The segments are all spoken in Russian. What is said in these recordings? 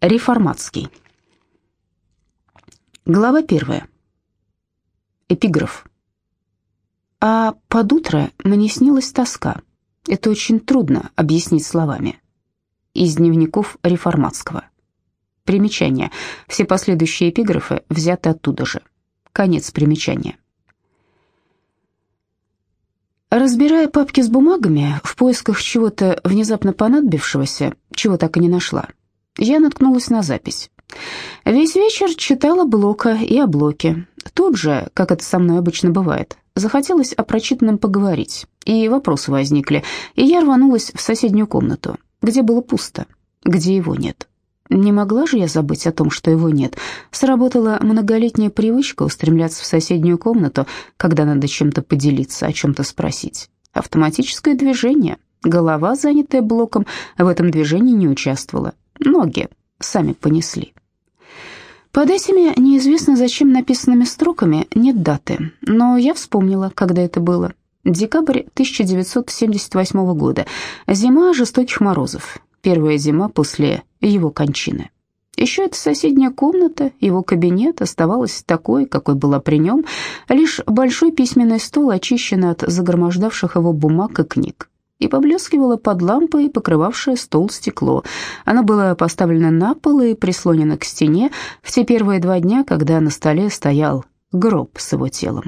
Реформатский. Глава первая. Эпиграф. А под утро мне снилась тоска. Это очень трудно объяснить словами. Из дневников Реформатского. Примечание. Все последующие эпиграфы взяты оттуда же. Конец примечания. Разбирая папки с бумагами в поисках чего-то внезапно понадобившегося, чего так и не нашла, я наткнулась на запись. Весь вечер читала Блока и о Блоке. Тут же, как это со мной обычно бывает, захотелось о прочитанном поговорить, и вопросы возникли, и я рванулась в соседнюю комнату, где было пусто, где его нет. Не могла же я забыть о том, что его нет. Сработала многолетняя привычка устремляться в соседнюю комнату, когда надо чем-то поделиться, о чем-то спросить. Автоматическое движение. Голова, занятая блоком, в этом движении не участвовала. Ноги сами понесли. Под этими неизвестно зачем написанными строками нет даты, но я вспомнила, когда это было. Декабрь 1978 года. Зима жестоких морозов. Первая зима после его кончины. Еще эта соседняя комната, его кабинет, оставалась такой, какой была при нем, лишь большой письменный стол очищен от загромождавших его бумаг и книг и поблескивало под лампой, покрывавшее стол стекло. Оно было поставлено на пол и прислонено к стене в те первые два дня, когда на столе стоял гроб с его телом.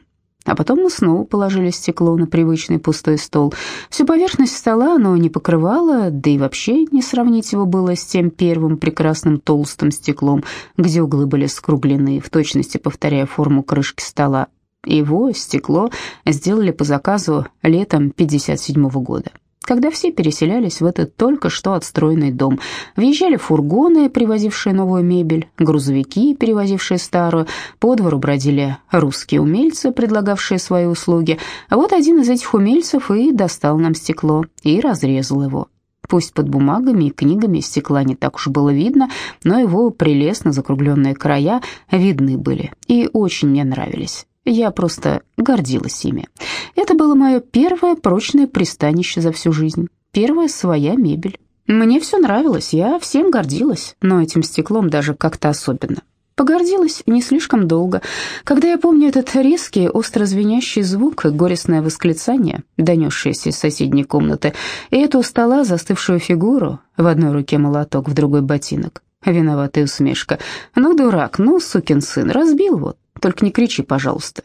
А потом мы снова положили стекло на привычный пустой стол. Всю поверхность стола оно не покрывало, да и вообще не сравнить его было с тем первым прекрасным толстым стеклом, где углы были скруглены, в точности повторяя форму крышки стола. Его, стекло, сделали по заказу летом 57 -го года когда все переселялись в этот только что отстроенный дом. Въезжали фургоны, привозившие новую мебель, грузовики, перевозившие старую, по двору бродили русские умельцы, предлагавшие свои услуги. А вот один из этих умельцев и достал нам стекло и разрезал его. Пусть под бумагами и книгами стекла не так уж было видно, но его прелестно закругленные края видны были и очень мне нравились. Я просто гордилась ими. Это было мое первое прочное пристанище за всю жизнь, первая своя мебель. Мне все нравилось, я всем гордилась, но этим стеклом даже как-то особенно. Погордилась не слишком долго. Когда я помню этот резкий, остро звенящий звук, горестное восклицание, донесшееся из соседней комнаты, и эту стола застывшую фигуру, в одной руке молоток, в другой ботинок, виноватая усмешка. «Ну, дурак, ну, сукин сын, разбил вот, только не кричи, пожалуйста».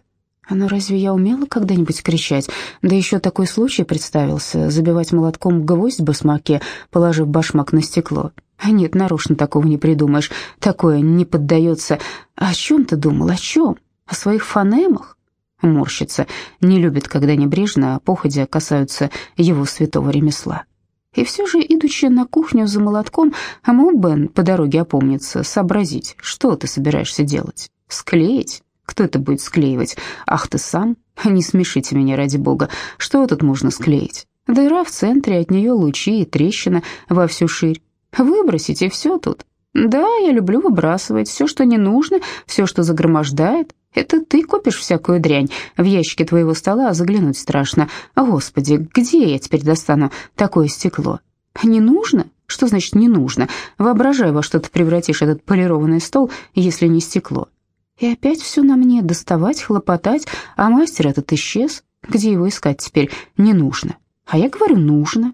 А ну разве я умела когда-нибудь кричать? Да еще такой случай представился, забивать молотком гвоздь в басмаке, положив башмак на стекло. А нет, нарочно такого не придумаешь, такое не поддается. О чем ты думал, о чем? О своих фонемах? Морщится, не любит, когда небрежно, а походя касаются его святого ремесла. И все же, идучи на кухню за молотком, мог бы по дороге опомниться, сообразить, что ты собираешься делать. Склеить? Кто это будет склеивать? Ах, ты сам? Не смешите меня, ради бога. Что тут можно склеить? Дыра в центре, от нее лучи и трещина во всю ширь. Выбросить, и все тут. Да, я люблю выбрасывать все, что не нужно, все, что загромождает. Это ты купишь всякую дрянь. В ящике твоего стола заглянуть страшно. Господи, где я теперь достану такое стекло? Не нужно? Что значит не нужно? Воображай, во что ты превратишь этот полированный стол, если не стекло. И опять все на мне, доставать, хлопотать, а мастер этот исчез. Где его искать теперь не нужно? А я говорю, нужно.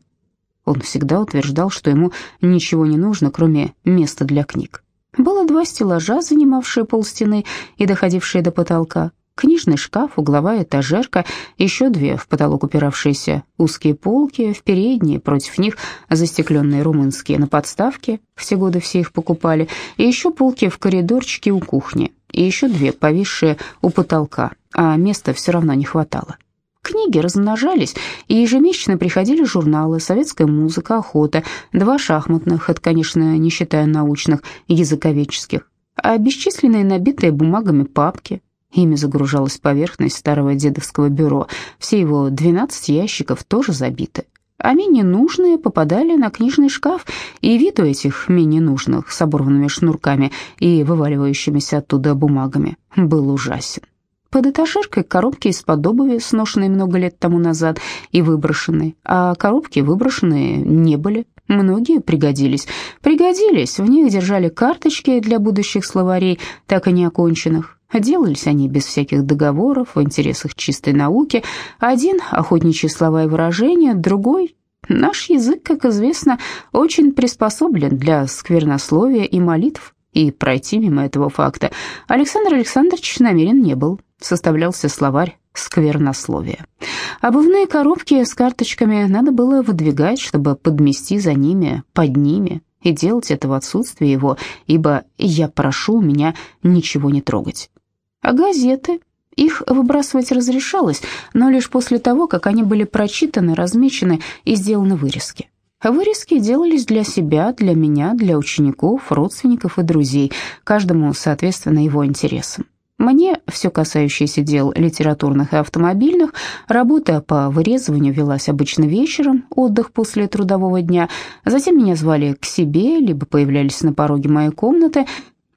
Он всегда утверждал, что ему ничего не нужно, кроме места для книг. Было два стеллажа, занимавшие полстены и доходившие до потолка книжный шкаф, угловая этажерка, еще две в потолок упиравшиеся узкие полки, в передние, против них застекленные румынские на подставке, все годы все их покупали, и еще полки в коридорчике у кухни, и еще две повисшие у потолка, а места все равно не хватало. Книги размножались, и ежемесячно приходили журналы «Советская музыка», «Охота», два шахматных, это, конечно, не считая научных, языковедческих, а бесчисленные набитые бумагами папки, Ими загружалась поверхность старого дедовского бюро. Все его 12 ящиков тоже забиты. А менее нужные попадали на книжный шкаф, и вид у этих менее нужных с оборванными шнурками и вываливающимися оттуда бумагами был ужасен. Под этажеркой коробки из-под обуви, сношенные много лет тому назад и выброшенные, а коробки выброшенные не были, Многие пригодились. Пригодились, в них держали карточки для будущих словарей, так и не оконченных. Делались они без всяких договоров, в интересах чистой науки. Один — охотничьи слова и выражения, другой — наш язык, как известно, очень приспособлен для сквернословия и молитв. И пройти мимо этого факта Александр Александрович намерен не был. Составлялся словарь сквернословия. Обувные коробки с карточками надо было выдвигать, чтобы подмести за ними, под ними, и делать это в отсутствие его, ибо я прошу меня ничего не трогать. А газеты? Их выбрасывать разрешалось, но лишь после того, как они были прочитаны, размечены и сделаны вырезки. Вырезки делались для себя, для меня, для учеников, родственников и друзей, каждому соответственно его интересам. Мне все касающееся дел литературных и автомобильных, работа по вырезыванию велась обычно вечером, отдых после трудового дня. Затем меня звали к себе, либо появлялись на пороге моей комнаты.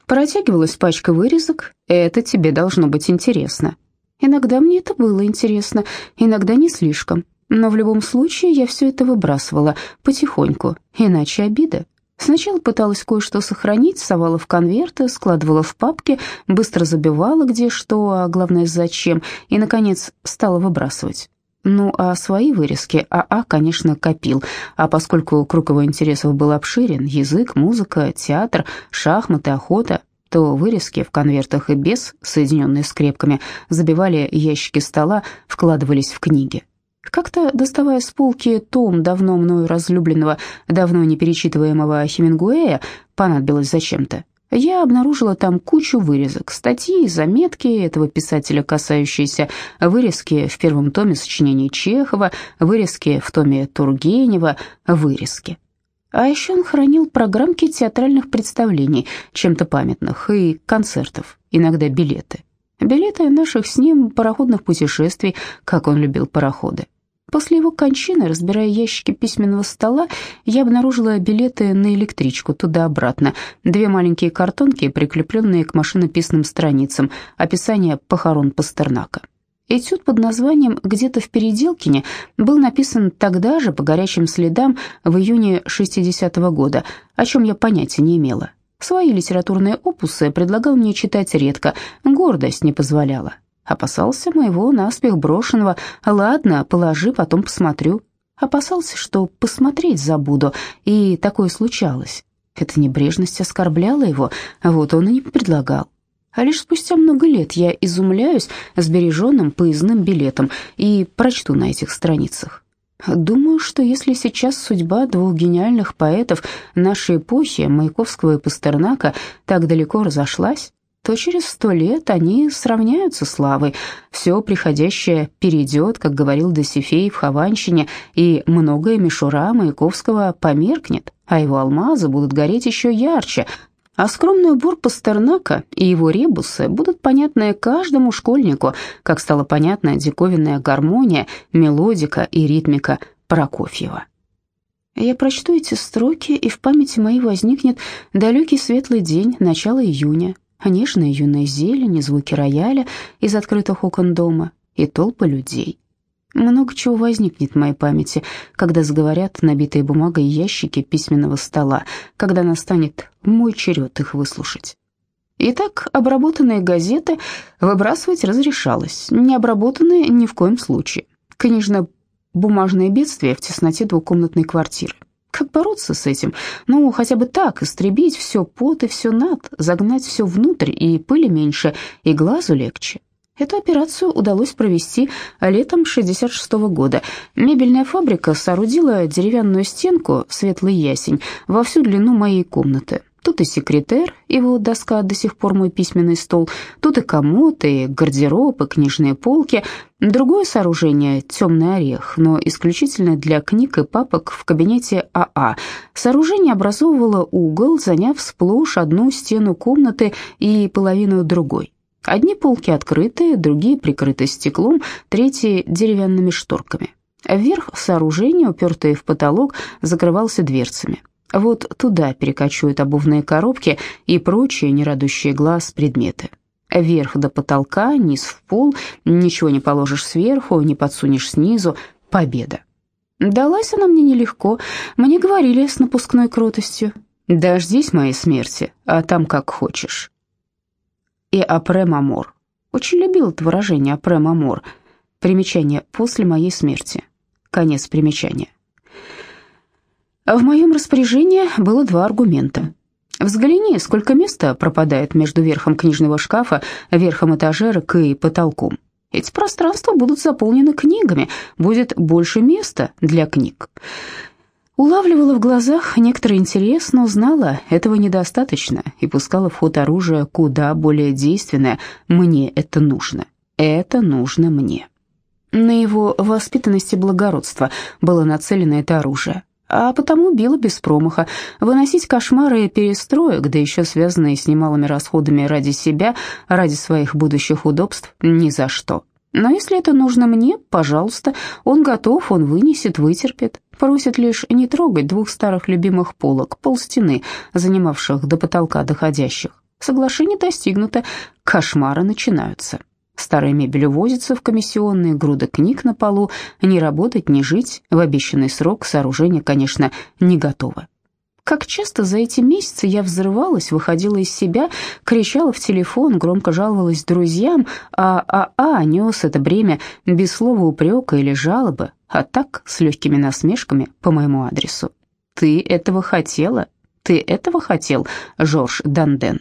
Протягивалась пачка вырезок. Это тебе должно быть интересно. Иногда мне это было интересно, иногда не слишком. Но в любом случае я все это выбрасывала потихоньку, иначе обида. Сначала пыталась кое-что сохранить, совала в конверты, складывала в папки, быстро забивала где что, а главное зачем, и, наконец, стала выбрасывать. Ну, а свои вырезки АА, конечно, копил, а поскольку круг его интересов был обширен, язык, музыка, театр, шахматы, охота, то вырезки в конвертах и без, соединенные скрепками, забивали ящики стола, вкладывались в книги. Как-то, доставая с полки том давно мною разлюбленного, давно не перечитываемого Хемингуэя, понадобилось зачем-то. Я обнаружила там кучу вырезок, статьи, заметки этого писателя, касающиеся вырезки в первом томе сочинений Чехова, вырезки в томе Тургенева, вырезки. А еще он хранил программки театральных представлений, чем-то памятных, и концертов, иногда билеты. Билеты наших с ним пароходных путешествий, как он любил пароходы. После его кончины, разбирая ящики письменного стола, я обнаружила билеты на электричку туда-обратно, две маленькие картонки, прикрепленные к машинописным страницам, описание похорон Пастернака. Этюд под названием «Где-то в Переделкине» был написан тогда же, по горячим следам, в июне 60-го года, о чем я понятия не имела. Свои литературные опусы предлагал мне читать редко, гордость не позволяла. Опасался моего наспех брошенного «Ладно, положи, потом посмотрю». Опасался, что посмотреть забуду, и такое случалось. Эта небрежность оскорбляла его, а вот он и не предлагал. А лишь спустя много лет я изумляюсь сбереженным поездным билетом и прочту на этих страницах. Думаю, что если сейчас судьба двух гениальных поэтов нашей эпохи, Маяковского и Пастернака, так далеко разошлась, то через сто лет они сравняются славой. Все приходящее перейдет, как говорил Досифей в Хованщине, и многое мишура Маяковского померкнет, а его алмазы будут гореть еще ярче, а скромный убор Пастернака и его ребусы будут понятны каждому школьнику, как стала понятна диковинная гармония, мелодика и ритмика Прокофьева. Я прочту эти строки, и в памяти моей возникнет далекий светлый день, начало июня, нежная юная зелень и звуки рояля из открытых окон дома и толпы людей. Много чего возникнет в моей памяти, когда заговорят набитые бумагой ящики письменного стола, когда настанет мой черед их выслушать. Итак, обработанные газеты выбрасывать разрешалось, необработанные ни в коем случае. Книжно-бумажное бедствие в тесноте двухкомнатной квартиры. Как бороться с этим? Ну, хотя бы так, истребить все пот и все над, загнать все внутрь, и пыли меньше, и глазу легче. Эту операцию удалось провести летом 66 -го года. Мебельная фабрика соорудила деревянную стенку, светлый ясень, во всю длину моей комнаты. Тут и секретер, его доска до сих пор мой письменный стол, тут и комод, и гардероб, и книжные полки. Другое сооружение — темный орех, но исключительно для книг и папок в кабинете АА. А. Сооружение образовывало угол, заняв сплошь одну стену комнаты и половину другой. Одни полки открыты, другие прикрыты стеклом, третьи — деревянными шторками. Вверх сооружения, упертые в потолок, закрывался дверцами. Вот туда перекочуют обувные коробки и прочие нерадущие глаз предметы. Вверх до потолка, низ в пол, ничего не положишь сверху, не подсунешь снизу. Победа. Далась она мне нелегко, мне говорили с напускной кротостью. «Дождись моей смерти, а там как хочешь». И «апре мамор». Очень любил это выражение «апре мамор». Примечание «после моей смерти». Конец примечания. В моем распоряжении было два аргумента. Взгляни, сколько места пропадает между верхом книжного шкафа, верхом этажерок и потолком. Эти пространства будут заполнены книгами, будет больше места для книг. Улавливала в глазах некоторый интерес, но знала, этого недостаточно, и пускала в ход оружие куда более действенное «мне это нужно». Это нужно мне. На его воспитанность и благородство было нацелено это оружие а потому била без промаха. Выносить кошмары перестроек, да еще связанные с немалыми расходами ради себя, ради своих будущих удобств, ни за что. Но если это нужно мне, пожалуйста, он готов, он вынесет, вытерпит. Просит лишь не трогать двух старых любимых полок, полстены, занимавших до потолка доходящих. Соглашение достигнуто, кошмары начинаются. Старая мебель увозится в комиссионные, груды книг на полу, не работать, не жить, в обещанный срок сооружение, конечно, не готово. Как часто за эти месяцы я взрывалась, выходила из себя, кричала в телефон, громко жаловалась друзьям, а АА а нес это бремя без слова упрека или жалобы, а так с легкими насмешками по моему адресу. «Ты этого хотела? Ты этого хотел, Жорж Данден?»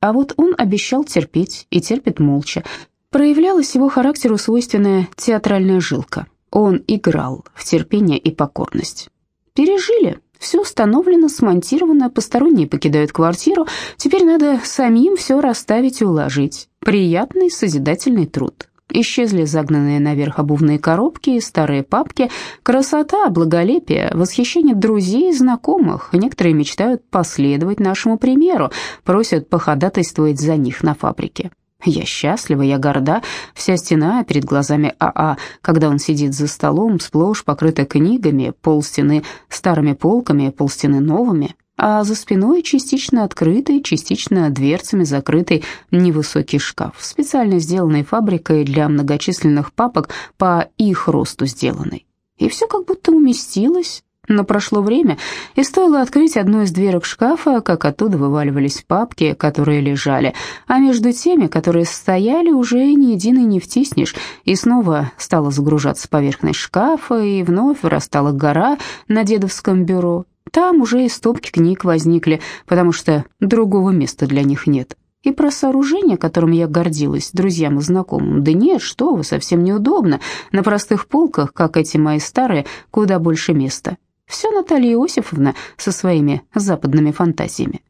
А вот он обещал терпеть и терпит молча. Проявлялась его характеру свойственная театральная жилка. Он играл в терпение и покорность. Пережили, все установлено, смонтировано, посторонние покидают квартиру, теперь надо самим все расставить и уложить. Приятный созидательный труд. Исчезли загнанные наверх обувные коробки, старые папки. Красота, благолепие, восхищение друзей и знакомых. Некоторые мечтают последовать нашему примеру, просят походатайствовать за них на фабрике. Я счастлива, я горда, вся стена перед глазами АА, когда он сидит за столом, сплошь покрыта книгами, полстены старыми полками, полстены новыми а за спиной частично открытый, частично дверцами закрытый невысокий шкаф, специально сделанный фабрикой для многочисленных папок по их росту сделанный. И все как будто уместилось, но прошло время, и стоило открыть одну из дверок шкафа, как оттуда вываливались папки, которые лежали, а между теми, которые стояли, уже ни единой не втиснешь, и снова стала загружаться поверхность шкафа, и вновь вырастала гора на дедовском бюро, там уже и стопки книг возникли, потому что другого места для них нет. И про сооружение, которым я гордилась, друзьям и знакомым, да нет, что вы, совсем неудобно. На простых полках, как эти мои старые, куда больше места. Все Наталья Иосифовна со своими западными фантазиями.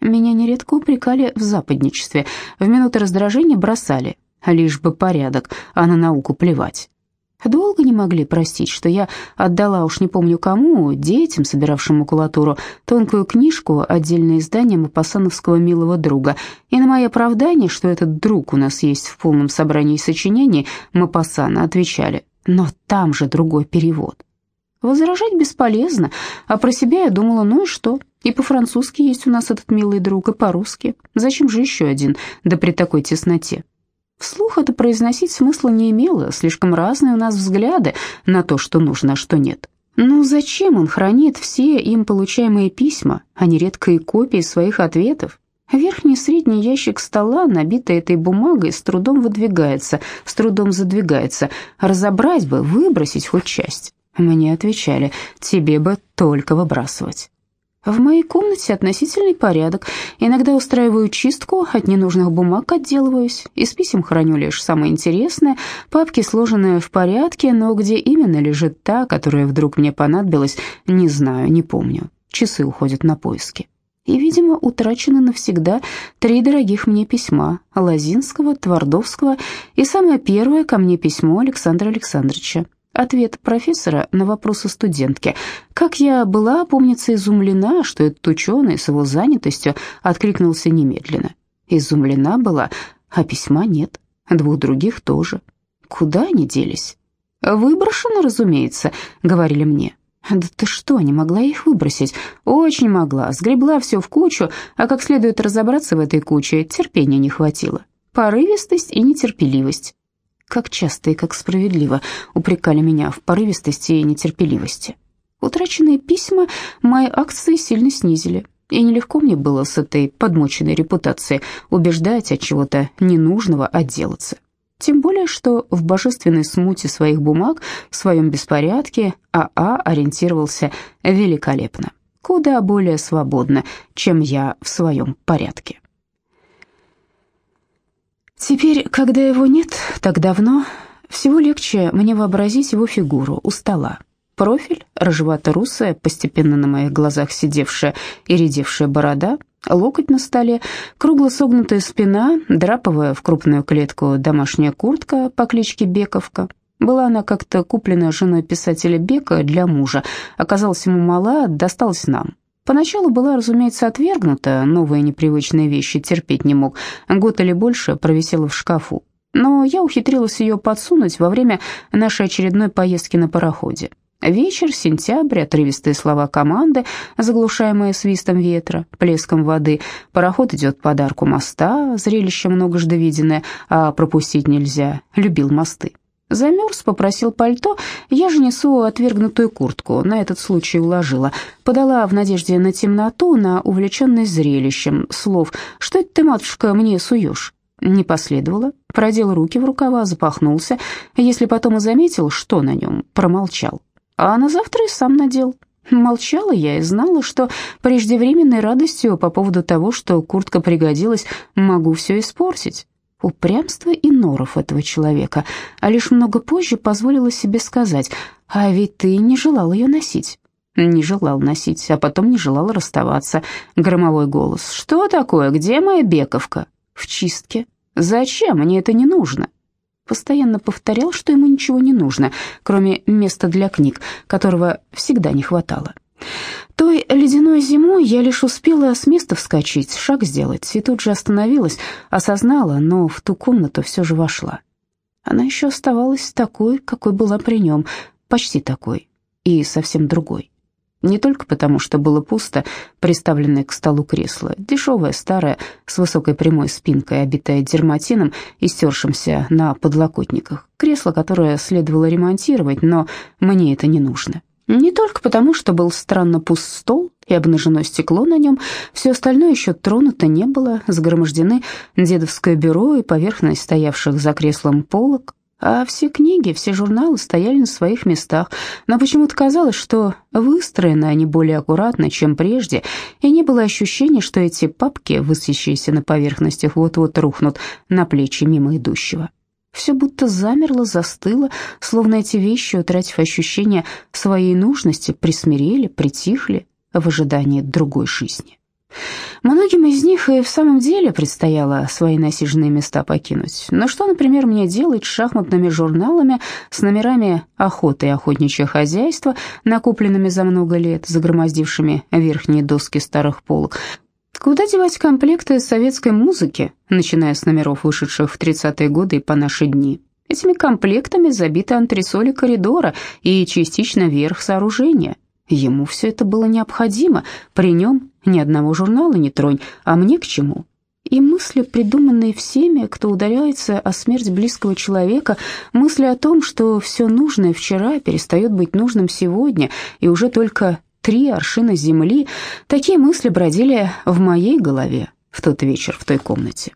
Меня нередко упрекали в западничестве, в минуты раздражения бросали, лишь бы порядок, а на науку плевать. Долго не могли простить, что я отдала уж не помню кому, детям, собиравшим макулатуру, тонкую книжку, отдельное издание Мапасановского «Милого друга», и на мое оправдание, что этот друг у нас есть в полном собрании сочинений Мапасана, отвечали, но там же другой перевод. Возражать бесполезно, а про себя я думала, ну и что, и по-французски есть у нас этот милый друг, и по-русски, зачем же еще один, да при такой тесноте. Вслух это произносить смысла не имело, слишком разные у нас взгляды на то, что нужно, а что нет. Ну зачем он хранит все им получаемые письма, а не редкие копии своих ответов? Верхний средний ящик стола, набитый этой бумагой, с трудом выдвигается, с трудом задвигается. Разобрать бы, выбросить хоть часть. Мне отвечали, тебе бы только выбрасывать. В моей комнате относительный порядок. Иногда устраиваю чистку, от ненужных бумаг отделываюсь. Из писем храню лишь самое интересное. Папки сложены в порядке, но где именно лежит та, которая вдруг мне понадобилась, не знаю, не помню. Часы уходят на поиски. И, видимо, утрачены навсегда три дорогих мне письма – Лозинского, Твардовского и самое первое ко мне письмо Александра Александровича. Ответ профессора на вопросы студентки. Как я была, помнится, изумлена, что этот ученый с его занятостью откликнулся немедленно. Изумлена была, а письма нет, двух других тоже. Куда они делись? «Выброшены, разумеется», — говорили мне. «Да ты что, не могла их выбросить?» «Очень могла, сгребла все в кучу, а как следует разобраться в этой куче, терпения не хватило. Порывистость и нетерпеливость». Как часто и как справедливо упрекали меня в порывистости и нетерпеливости. Утраченные письма мои акции сильно снизили, и нелегко мне было с этой подмоченной репутацией убеждать от чего-то ненужного отделаться. Тем более, что в божественной смуте своих бумаг, в своем беспорядке АА а ориентировался великолепно, куда более свободно, чем я в своем порядке. Теперь, когда его нет, так давно, всего легче мне вообразить его фигуру у стола. Профиль, рыжевато-русая, постепенно на моих глазах сидевшая и редевшая борода, локоть на столе, кругло согнутая спина, драповая в крупную клетку домашняя куртка по кличке Бековка. Была она как-то куплена женой писателя Бека для мужа, оказалась ему мала, досталась нам. Поначалу была, разумеется, отвергнута, новые непривычные вещи терпеть не мог, год или больше провисела в шкафу. Но я ухитрилась ее подсунуть во время нашей очередной поездки на пароходе. Вечер, сентябрь, отрывистые слова команды, заглушаемые свистом ветра, плеском воды. Пароход идет по дарку моста, зрелище многожды виденное, а пропустить нельзя, любил мосты. Замерз, попросил пальто, я же несу отвергнутую куртку, на этот случай уложила. Подала в надежде на темноту, на увлеченность зрелищем, слов «Что это ты, матушка, мне суешь?» Не последовало, продел руки в рукава, запахнулся. Если потом и заметил, что на нем, промолчал. А на завтра и сам надел. Молчала я и знала, что преждевременной радостью по поводу того, что куртка пригодилась, могу все испортить. Упрямство и норов этого человека, а лишь много позже позволила себе сказать, «А ведь ты не желал ее носить». Не желал носить, а потом не желал расставаться. Громовой голос. «Что такое? Где моя бековка?» «В чистке». «Зачем? Мне это не нужно» постоянно повторял, что ему ничего не нужно, кроме места для книг, которого всегда не хватало. Той ледяной зимой я лишь успела с места вскочить, шаг сделать, и тут же остановилась, осознала, но в ту комнату все же вошла. Она еще оставалась такой, какой была при нем, почти такой, и совсем другой. Не только потому, что было пусто, приставленное к столу кресло, дешевое, старое, с высокой прямой спинкой, обитое дерматином и стершимся на подлокотниках. Кресло, которое следовало ремонтировать, но мне это не нужно. Не только потому, что был странно пуст стол и обнажено стекло на нем, все остальное еще тронуто не было, загромождены дедовское бюро и поверхность стоявших за креслом полок, а все книги, все журналы стояли на своих местах, но почему-то казалось, что выстроены они более аккуратно, чем прежде, и не было ощущения, что эти папки, высящиеся на поверхностях, вот-вот рухнут на плечи мимо идущего. Все будто замерло, застыло, словно эти вещи, утратив ощущение своей нужности, присмирели, притихли в ожидании другой жизни. Многим из них и в самом деле предстояло свои насиженные места покинуть. Но что, например, мне делать с шахматными журналами, с номерами охоты и охотничье хозяйство, накопленными за много лет, загромоздившими верхние доски старых полок? Куда девать комплекты советской музыки, начиная с номеров, вышедших в 30-е годы и по наши дни? Этими комплектами забиты антресоли коридора и частично верх сооружения. Ему все это было необходимо, при нем ни одного журнала не тронь, а мне к чему? И мысли, придуманные всеми, кто ударяется о смерть близкого человека, мысли о том, что все нужное вчера перестает быть нужным сегодня, и уже только три аршина земли, такие мысли бродили в моей голове в тот вечер в той комнате.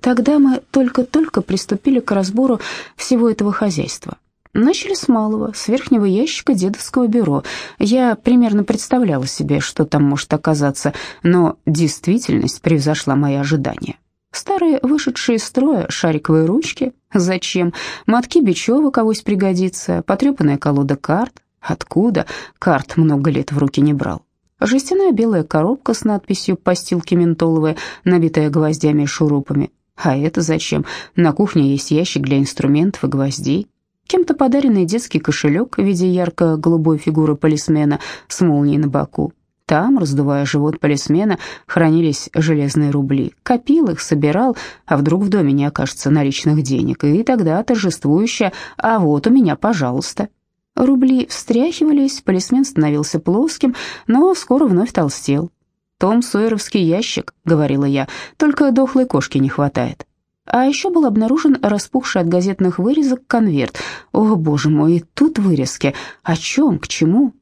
Тогда мы только-только приступили к разбору всего этого хозяйства. Начали с малого, с верхнего ящика дедовского бюро. Я примерно представляла себе, что там может оказаться, но действительность превзошла мои ожидания. Старые, вышедшие из строя, шариковые ручки. Зачем? Мотки бечевок авось пригодится, потрепанная колода карт. Откуда? Карт много лет в руки не брал. Жестяная белая коробка с надписью «Постилки ментоловые», набитая гвоздями и шурупами. А это зачем? На кухне есть ящик для инструментов и гвоздей. Кем-то подаренный детский кошелек в виде ярко-голубой фигуры полисмена с молнией на боку. Там, раздувая живот полисмена, хранились железные рубли. Копил их, собирал, а вдруг в доме не окажется наличных денег, и тогда торжествующе «А вот у меня, пожалуйста». Рубли встряхивались, полисмен становился плоским, но скоро вновь толстел. «Том Сойеровский ящик», — говорила я, — «только дохлой кошки не хватает». А еще был обнаружен распухший от газетных вырезок конверт. О, боже мой, тут вырезки. О чем, к чему?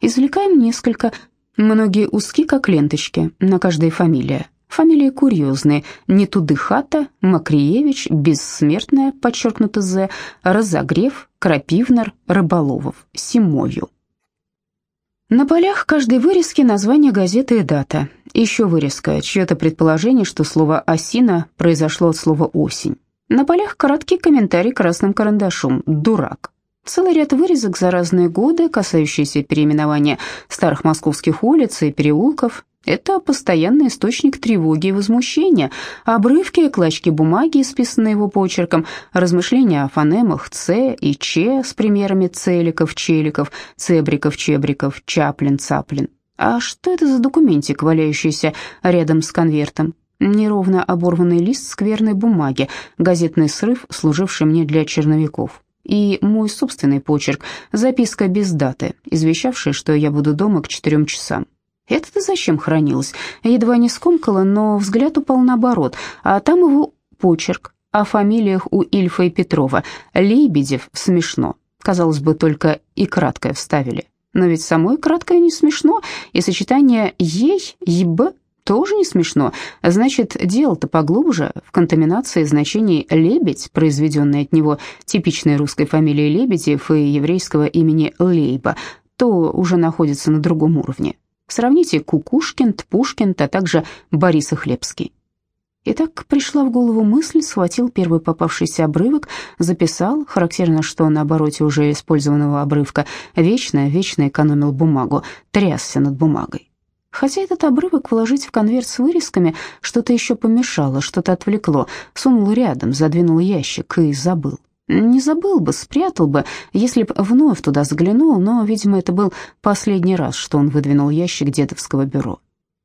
Извлекаем несколько. Многие узки, как ленточки, на каждой фамилия. Фамилии курьезные. Нетудыхата, Макриевич, Бессмертная, подчеркнуто «З», Разогрев, Крапивнер, Рыболовов, Симою. На полях каждой вырезки название газеты и дата. Еще вырезка, чье-то предположение, что слово «осина» произошло от слова «осень». На полях короткий комментарий красным карандашом «дурак». Целый ряд вырезок за разные годы, касающиеся переименования старых московских улиц и переулков. Это постоянный источник тревоги и возмущения. Обрывки клочки бумаги, исписанные его почерком, размышления о фонемах «ц» и «ч» с примерами целиков, челиков, цебриков, чебриков, чаплин, цаплин. А что это за документик, валяющийся рядом с конвертом? Неровно оборванный лист скверной бумаги, газетный срыв, служивший мне для черновиков и мой собственный почерк, записка без даты, извещавшая, что я буду дома к четырем часам. Это-то зачем хранилось? Едва не скомкала, но взгляд упал наоборот, а там его почерк о фамилиях у Ильфа и Петрова. Лебедев смешно. Казалось бы, только и краткое вставили. Но ведь самой краткое не смешно, и сочетание «ей», «еб» тоже не смешно. Значит, дело-то поглубже, в контаминации значений «лебедь», произведенной от него типичной русской фамилией Лебедев и еврейского имени Лейба, то уже находится на другом уровне. Сравните Кукушкин, Пушкин, а также Борис Хлебский. Итак, пришла в голову мысль, схватил первый попавшийся обрывок, записал, характерно, что на обороте уже использованного обрывка, вечно, вечно экономил бумагу, трясся над бумагой. Хотя этот обрывок вложить в конверт с вырезками что-то еще помешало, что-то отвлекло. Сунул рядом, задвинул ящик и забыл. Не забыл бы, спрятал бы, если б вновь туда заглянул, но, видимо, это был последний раз, что он выдвинул ящик дедовского бюро.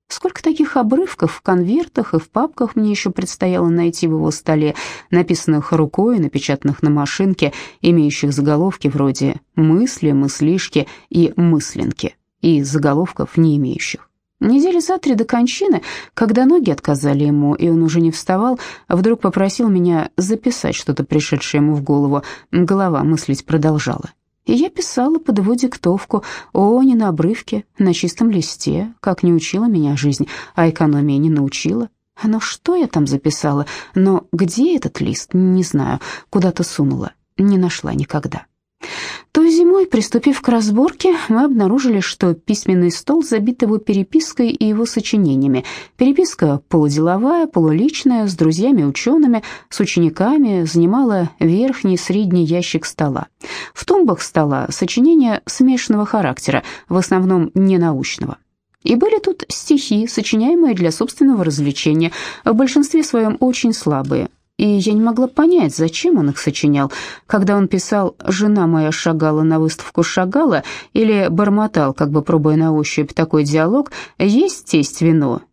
Сколько таких обрывков в конвертах и в папках мне еще предстояло найти в его столе, написанных рукой, напечатанных на машинке, имеющих заголовки вроде «мысли», «мыслишки» и «мысленки», и заголовков не имеющих. Недели за три до кончины, когда ноги отказали ему, и он уже не вставал, вдруг попросил меня записать что-то, пришедшее ему в голову. Голова мыслить продолжала. И я писала под его диктовку, о, не на обрывке, на чистом листе, как не учила меня жизнь, а экономия не научила. Но что я там записала? Но где этот лист, не знаю, куда-то сунула, не нашла никогда. Той зимой, приступив к разборке, мы обнаружили, что письменный стол забит его перепиской и его сочинениями. Переписка полуделовая, полуличная, с друзьями-учеными, с учениками, занимала верхний средний ящик стола. В тумбах стола сочинения смешанного характера, в основном ненаучного. И были тут стихи, сочиняемые для собственного развлечения, в большинстве своем очень слабые, и я не могла понять, зачем он их сочинял. Когда он писал «Жена моя шагала на выставку шагала» или бормотал, как бы пробуя на ощупь такой диалог «Есть тесть?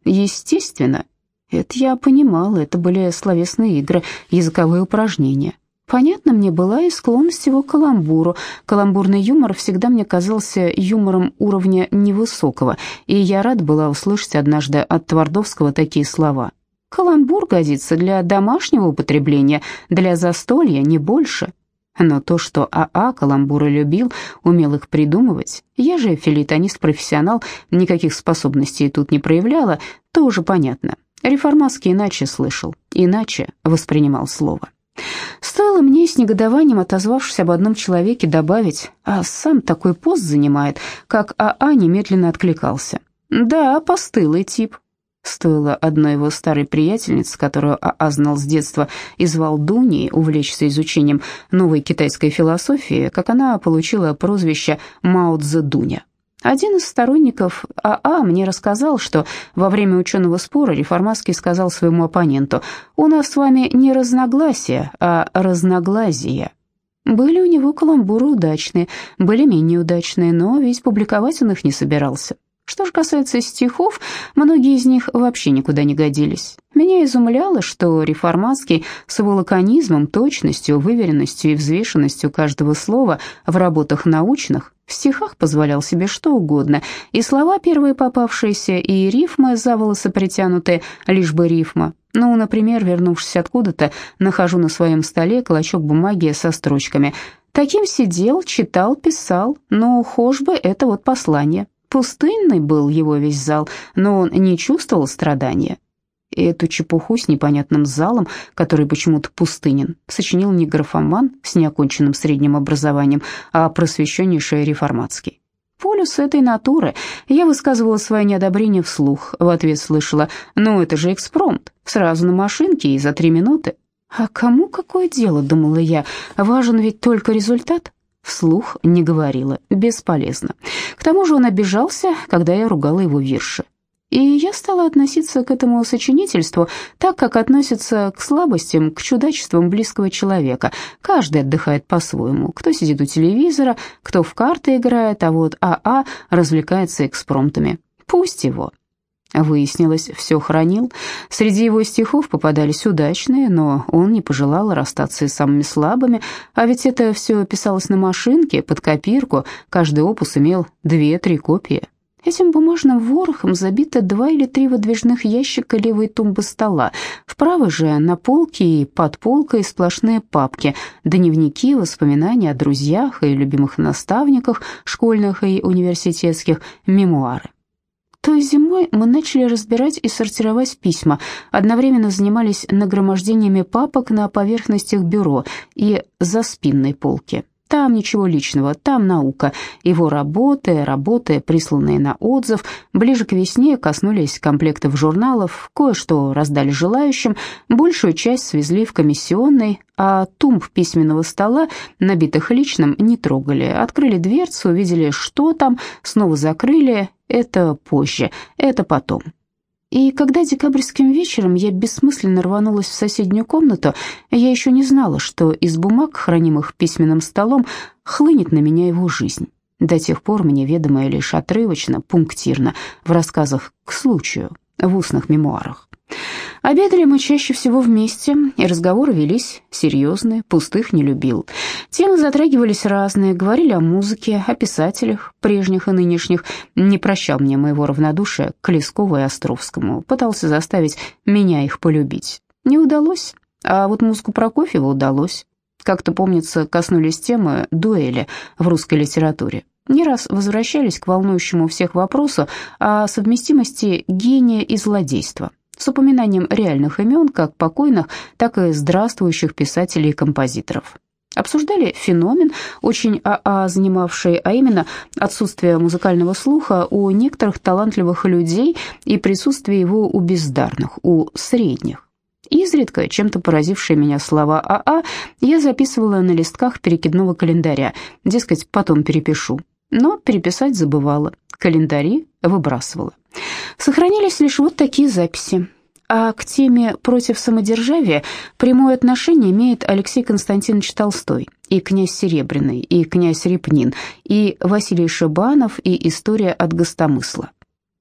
Естественно». Это я понимала, это были словесные игры, языковые упражнения. Понятно мне была и склонность его к каламбуру. Каламбурный юмор всегда мне казался юмором уровня невысокого, и я рад была услышать однажды от Твардовского такие слова. Каламбур годится для домашнего употребления, для застолья не больше. Но то, что АА каламбуры любил, умел их придумывать, я же филитонист-профессионал, никаких способностей тут не проявляла, тоже понятно. Реформатский иначе слышал, иначе воспринимал слово. Стоило мне с негодованием, отозвавшись об одном человеке, добавить, а сам такой пост занимает, как АА немедленно откликался. «Да, постылый тип, Стоило одной его старой приятельнице, которую Аа знал с детства и звал Дуней, увлечься изучением новой китайской философии, как она получила прозвище Мао Цзэдуня. Один из сторонников АА мне рассказал, что во время ученого спора Реформатский сказал своему оппоненту, «У нас с вами не разногласия, а разноглазия». Были у него каламбуры удачные, были менее удачные, но ведь публиковать он их не собирался. Что же касается стихов, многие из них вообще никуда не годились. Меня изумляло, что реформатский с его лаконизмом, точностью, выверенностью и взвешенностью каждого слова в работах научных в стихах позволял себе что угодно, и слова первые попавшиеся, и рифмы за волосы притянутые, лишь бы рифма. Ну, например, вернувшись откуда-то, нахожу на своем столе клочок бумаги со строчками. Таким сидел, читал, писал, но хошь бы это вот послание. Пустынный был его весь зал, но он не чувствовал страдания. Эту чепуху с непонятным залом, который почему-то пустынен, сочинил не графоман с неоконченным средним образованием, а просвещеннейший реформатский. Полюс этой натуры. Я высказывала свое неодобрение вслух. В ответ слышала, ну это же экспромт, сразу на машинке и за три минуты. А кому какое дело, думала я, важен ведь только результат. Вслух не говорила, бесполезно. К тому же он обижался, когда я ругала его вирши. И я стала относиться к этому сочинительству так, как относятся к слабостям, к чудачествам близкого человека. Каждый отдыхает по-своему. Кто сидит у телевизора, кто в карты играет, а вот АА развлекается экспромтами. Пусть его. Выяснилось, все хранил. Среди его стихов попадались удачные, но он не пожелал расстаться с самыми слабыми, а ведь это все писалось на машинке, под копирку, каждый опус имел две-три копии. Этим бумажным ворохом забито два или три выдвижных ящика левой тумбы стола. Вправо же на полке и под полкой сплошные папки, дневники, воспоминания о друзьях и любимых наставниках, школьных и университетских, мемуары. Той зимой мы начали разбирать и сортировать письма, одновременно занимались нагромождениями папок на поверхностях бюро и за спинной полки. Там ничего личного, там наука. Его работы, работы, присланные на отзыв, ближе к весне коснулись комплектов журналов, кое-что раздали желающим, большую часть свезли в комиссионный, а тумб письменного стола, набитых личным, не трогали. Открыли дверцу, увидели, что там, снова закрыли. Это позже, это потом. И когда декабрьским вечером я бессмысленно рванулась в соседнюю комнату, я еще не знала, что из бумаг, хранимых письменным столом, хлынет на меня его жизнь. До тех пор мне ведомая лишь отрывочно, пунктирно, в рассказах к случаю, в устных мемуарах. Обедали мы чаще всего вместе, и разговоры велись серьезные, пустых не любил. Темы затрагивались разные, говорили о музыке, о писателях, прежних и нынешних. Не прощал мне моего равнодушия к Лескову и Островскому, пытался заставить меня их полюбить. Не удалось, а вот музыку Прокофьева удалось. Как-то, помнится, коснулись темы дуэли в русской литературе. Не раз возвращались к волнующему всех вопросу о совместимости гения и злодейства с упоминанием реальных имен как покойных, так и здравствующих писателей и композиторов. Обсуждали феномен, очень АА занимавший, а именно отсутствие музыкального слуха у некоторых талантливых людей и присутствие его у бездарных, у средних. Изредка, чем-то поразившие меня слова АА, я записывала на листках перекидного календаря, дескать, потом перепишу. Но переписать забывала, календари выбрасывала. Сохранились лишь вот такие записи. А к теме «Против самодержавия» прямое отношение имеет Алексей Константинович Толстой, и князь Серебряный, и князь Репнин, и Василий Шибанов, и история от гостомысла.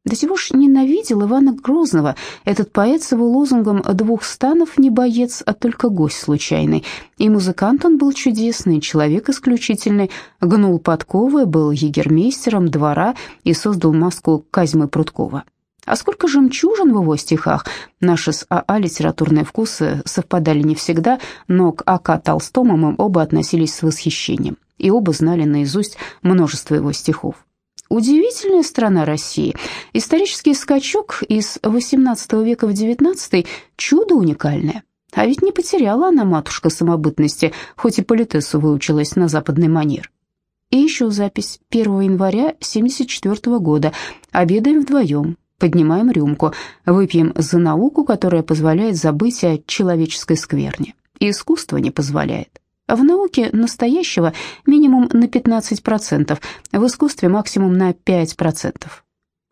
До сего ж ненавидел Ивана Грозного, этот поэт с его лозунгом «двух станов не боец, а только гость случайный». И музыкант он был чудесный, человек исключительный, гнул подковы, был егермейстером двора и создал маску Казьмы Прудкова. А сколько жемчужин в его стихах. Наши с АА литературные вкусы совпадали не всегда, но к А.К. Толстому мы оба относились с восхищением, и оба знали наизусть множество его стихов. Удивительная страна России. Исторический скачок из XVIII века в XIX – чудо уникальное. А ведь не потеряла она, матушка, самобытности, хоть и политесу выучилась на западный манер. И еще запись 1 января 74 года. Обедаем вдвоем. Поднимаем рюмку, выпьем за науку, которая позволяет забыть о человеческой скверне. Искусство не позволяет. В науке настоящего минимум на 15%, в искусстве максимум на 5%.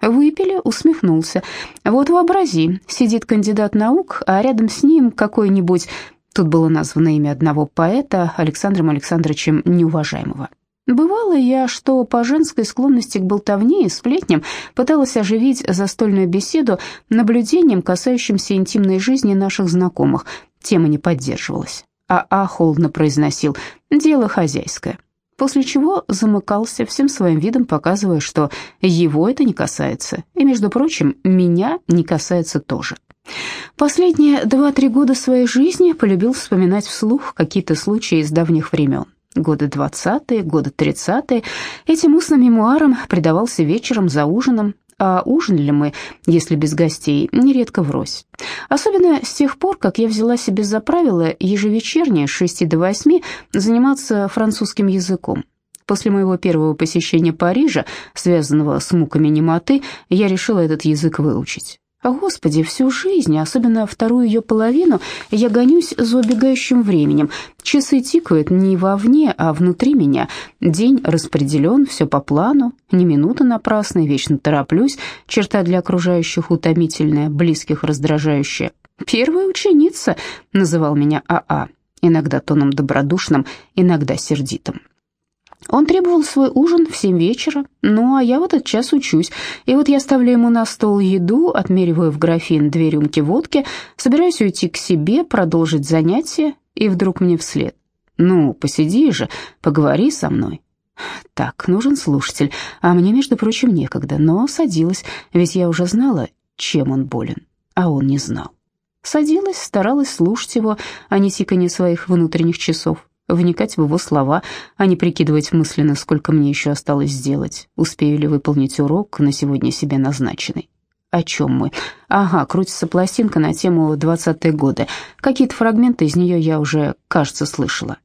Выпили, усмехнулся. Вот вообрази, сидит кандидат наук, а рядом с ним какой-нибудь... Тут было названо имя одного поэта, Александром Александровичем Неуважаемого. Бывало я, что по женской склонности к болтовне и сплетням пыталась оживить застольную беседу наблюдением, касающимся интимной жизни наших знакомых. Тема не поддерживалась. А А холодно произносил «дело хозяйское», после чего замыкался всем своим видом, показывая, что его это не касается, и, между прочим, меня не касается тоже. Последние два-три года своей жизни полюбил вспоминать вслух какие-то случаи из давних времен. Годы двадцатые, годы тридцатые. Этим устным мемуарам предавался вечером за ужином, а ужинали мы, если без гостей, нередко врозь. Особенно с тех пор, как я взяла себе за правило ежевечерне с 6 до 8 заниматься французским языком. После моего первого посещения Парижа, связанного с муками немоты, я решила этот язык выучить. Господи, всю жизнь, особенно вторую ее половину, я гонюсь за убегающим временем. Часы тикают не вовне, а внутри меня. День распределен, все по плану, ни минуты напрасной, вечно тороплюсь, черта для окружающих утомительная, близких раздражающая. «Первая ученица», — называл меня АА, а, иногда тоном добродушным, иногда сердитым. Он требовал свой ужин в семь вечера, ну, а я в этот час учусь. И вот я ставлю ему на стол еду, отмериваю в графин две рюмки водки, собираюсь уйти к себе, продолжить занятие, и вдруг мне вслед. «Ну, посиди же, поговори со мной». Так, нужен слушатель, а мне, между прочим, некогда, но садилась, ведь я уже знала, чем он болен, а он не знал. Садилась, старалась слушать его, а не тиканье своих внутренних часов вникать в его слова, а не прикидывать мысленно, сколько мне еще осталось сделать, успею ли выполнить урок на сегодня себе назначенный. О чем мы? Ага, крутится пластинка на тему «Двадцатые годы». Какие-то фрагменты из нее я уже, кажется, слышала.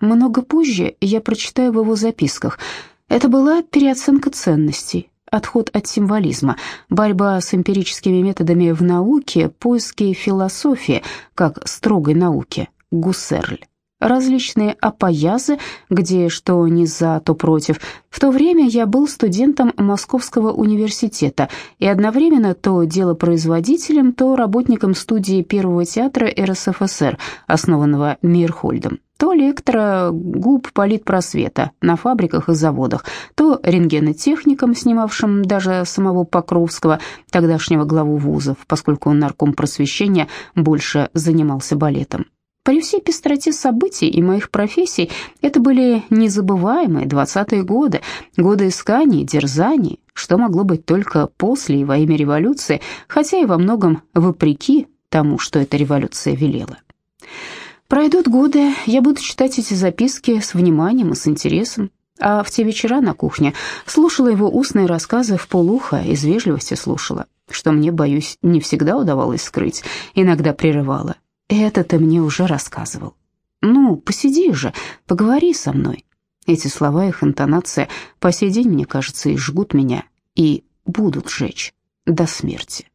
Много позже я прочитаю в его записках. Это была переоценка ценностей, отход от символизма, борьба с эмпирическими методами в науке, поиски философии как строгой науки, Гуссерль различные опоязы, где что не за, то против. В то время я был студентом Московского университета и одновременно то делопроизводителем, то работником студии Первого театра РСФСР, основанного Мирхольдом, то лектора губ политпросвета на фабриках и заводах, то рентгенотехником, снимавшим даже самого Покровского, тогдашнего главу вузов, поскольку нарком просвещения больше занимался балетом. При всей пестроте событий и моих профессий это были незабываемые двадцатые годы, годы исканий, дерзаний, что могло быть только после и во имя революции, хотя и во многом вопреки тому, что эта революция велела. Пройдут годы, я буду читать эти записки с вниманием и с интересом, а в те вечера на кухне слушала его устные рассказы в полухо, из вежливости слушала, что мне, боюсь, не всегда удавалось скрыть, иногда прерывала. Это ты мне уже рассказывал. Ну, посиди же, поговори со мной. Эти слова, их интонация по сей день, мне кажется, и жгут меня, и будут жечь до смерти.